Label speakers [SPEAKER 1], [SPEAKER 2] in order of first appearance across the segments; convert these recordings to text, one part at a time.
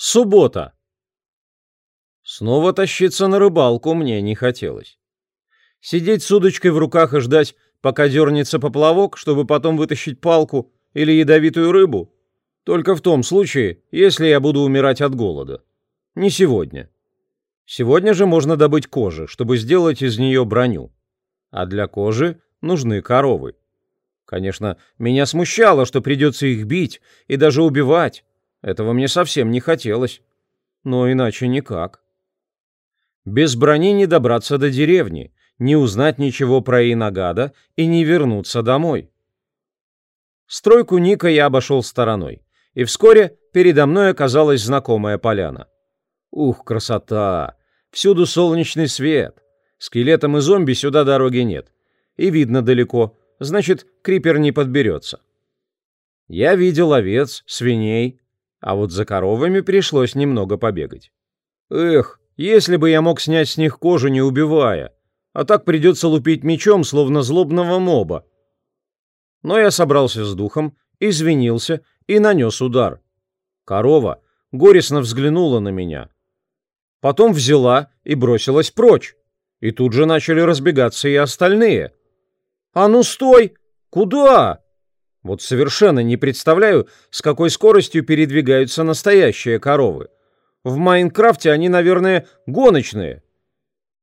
[SPEAKER 1] Суббота. Снова тащиться на рыбалку мне не хотелось. Сидеть с удочкой в руках и ждать, пока дернется поплавок, чтобы потом вытащить палку или ядовитую рыбу, только в том случае, если я буду умирать от голода. Не сегодня. Сегодня же можно добыть кожи, чтобы сделать из нее броню. А для кожи нужны коровы. Конечно, меня смущало, что придется их бить и даже убивать, этого мне совсем не хотелось. Но иначе никак. Без брони не добраться до деревни, не узнать ничего про Инагада и не вернуться домой. Стройку Ника я обошел стороной, и вскоре передо мной оказалась знакомая поляна. Ух, красота! Всюду солнечный свет. Скелетам и зомби сюда дороги нет. И видно далеко, значит, крипер не подберется. Я видел овец, свиней, а вот за коровами пришлось немного побегать. Эх, если бы я мог снять с них кожу, не убивая, а так придется лупить мечом, словно злобного моба. Но я собрался с духом, извинился и нанес удар. Корова горестно взглянула на меня. Потом взяла и бросилась прочь. И тут же начали разбегаться и остальные. «А ну стой! Куда?» Вот совершенно не представляю, с какой скоростью передвигаются настоящие коровы. В Майнкрафте они, наверное, гоночные.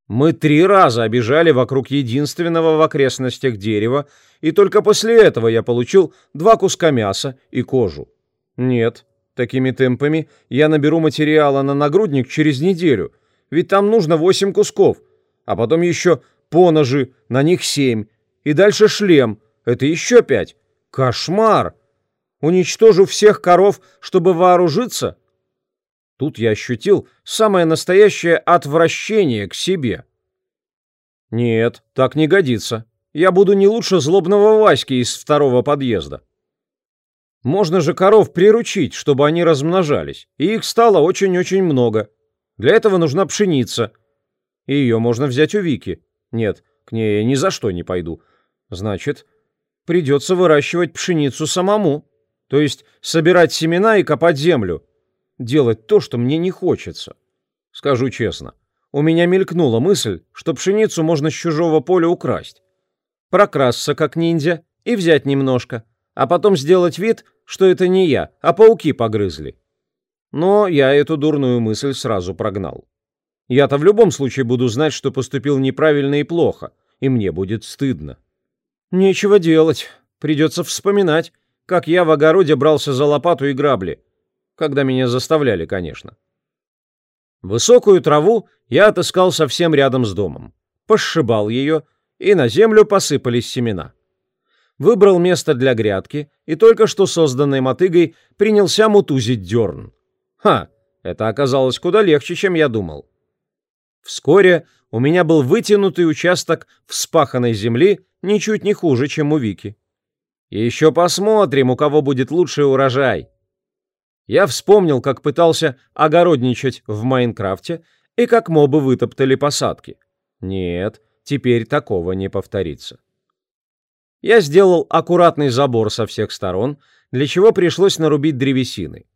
[SPEAKER 1] Мы три раза обижали вокруг единственного в окрестностях дерева, и только после этого я получил два куска мяса и кожу. Нет, такими темпами я наберу материала на нагрудник через неделю, ведь там нужно восемь кусков, а потом еще поножи, на них семь, и дальше шлем, это еще пять. Кошмар! Уничтожу всех коров, чтобы вооружиться? Тут я ощутил самое настоящее отвращение к себе. Нет, так не годится. Я буду не лучше злобного Васьки из второго подъезда. Можно же коров приручить, чтобы они размножались, и их стало очень-очень много. Для этого нужна пшеница. И ее можно взять у Вики. Нет, к ней я ни за что не пойду. Значит, придется выращивать пшеницу самому, то есть собирать семена и копать землю. Делать то, что мне не хочется. Скажу честно, у меня мелькнула мысль, что пшеницу можно с чужого поля украсть. Прокрасться как ниндзя и взять немножко, а потом сделать вид, что это не я, а пауки погрызли. Но я эту дурную мысль сразу прогнал. Я-то в любом случае буду знать, что поступил неправильно и плохо, и мне будет стыдно. Нечего делать. Придется вспоминать, как я в огороде брался за лопату и грабли. Когда меня заставляли, конечно. Высокую траву я отыскал совсем рядом с домом. Пошибал ее, и на землю посыпались семена. Выбрал место для грядки и только что созданной мотыгой принялся мутузить дерн. Ха, это оказалось куда легче, чем я думал. Вскоре у меня был вытянутый участок вспаханной земли ничуть не хуже, чем у Вики. И еще посмотрим, у кого будет лучший урожай. Я вспомнил, как пытался огородничать в Майнкрафте и как мобы вытоптали посадки. Нет, теперь такого не повторится. Я сделал аккуратный забор со всех сторон, для чего пришлось нарубить древесины.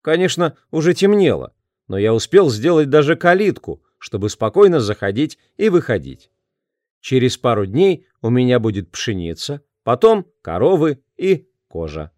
[SPEAKER 1] Конечно, уже темнело, но я успел сделать даже калитку, чтобы спокойно заходить и выходить. Через пару дней у меня будет пшеница, потом коровы и кожа.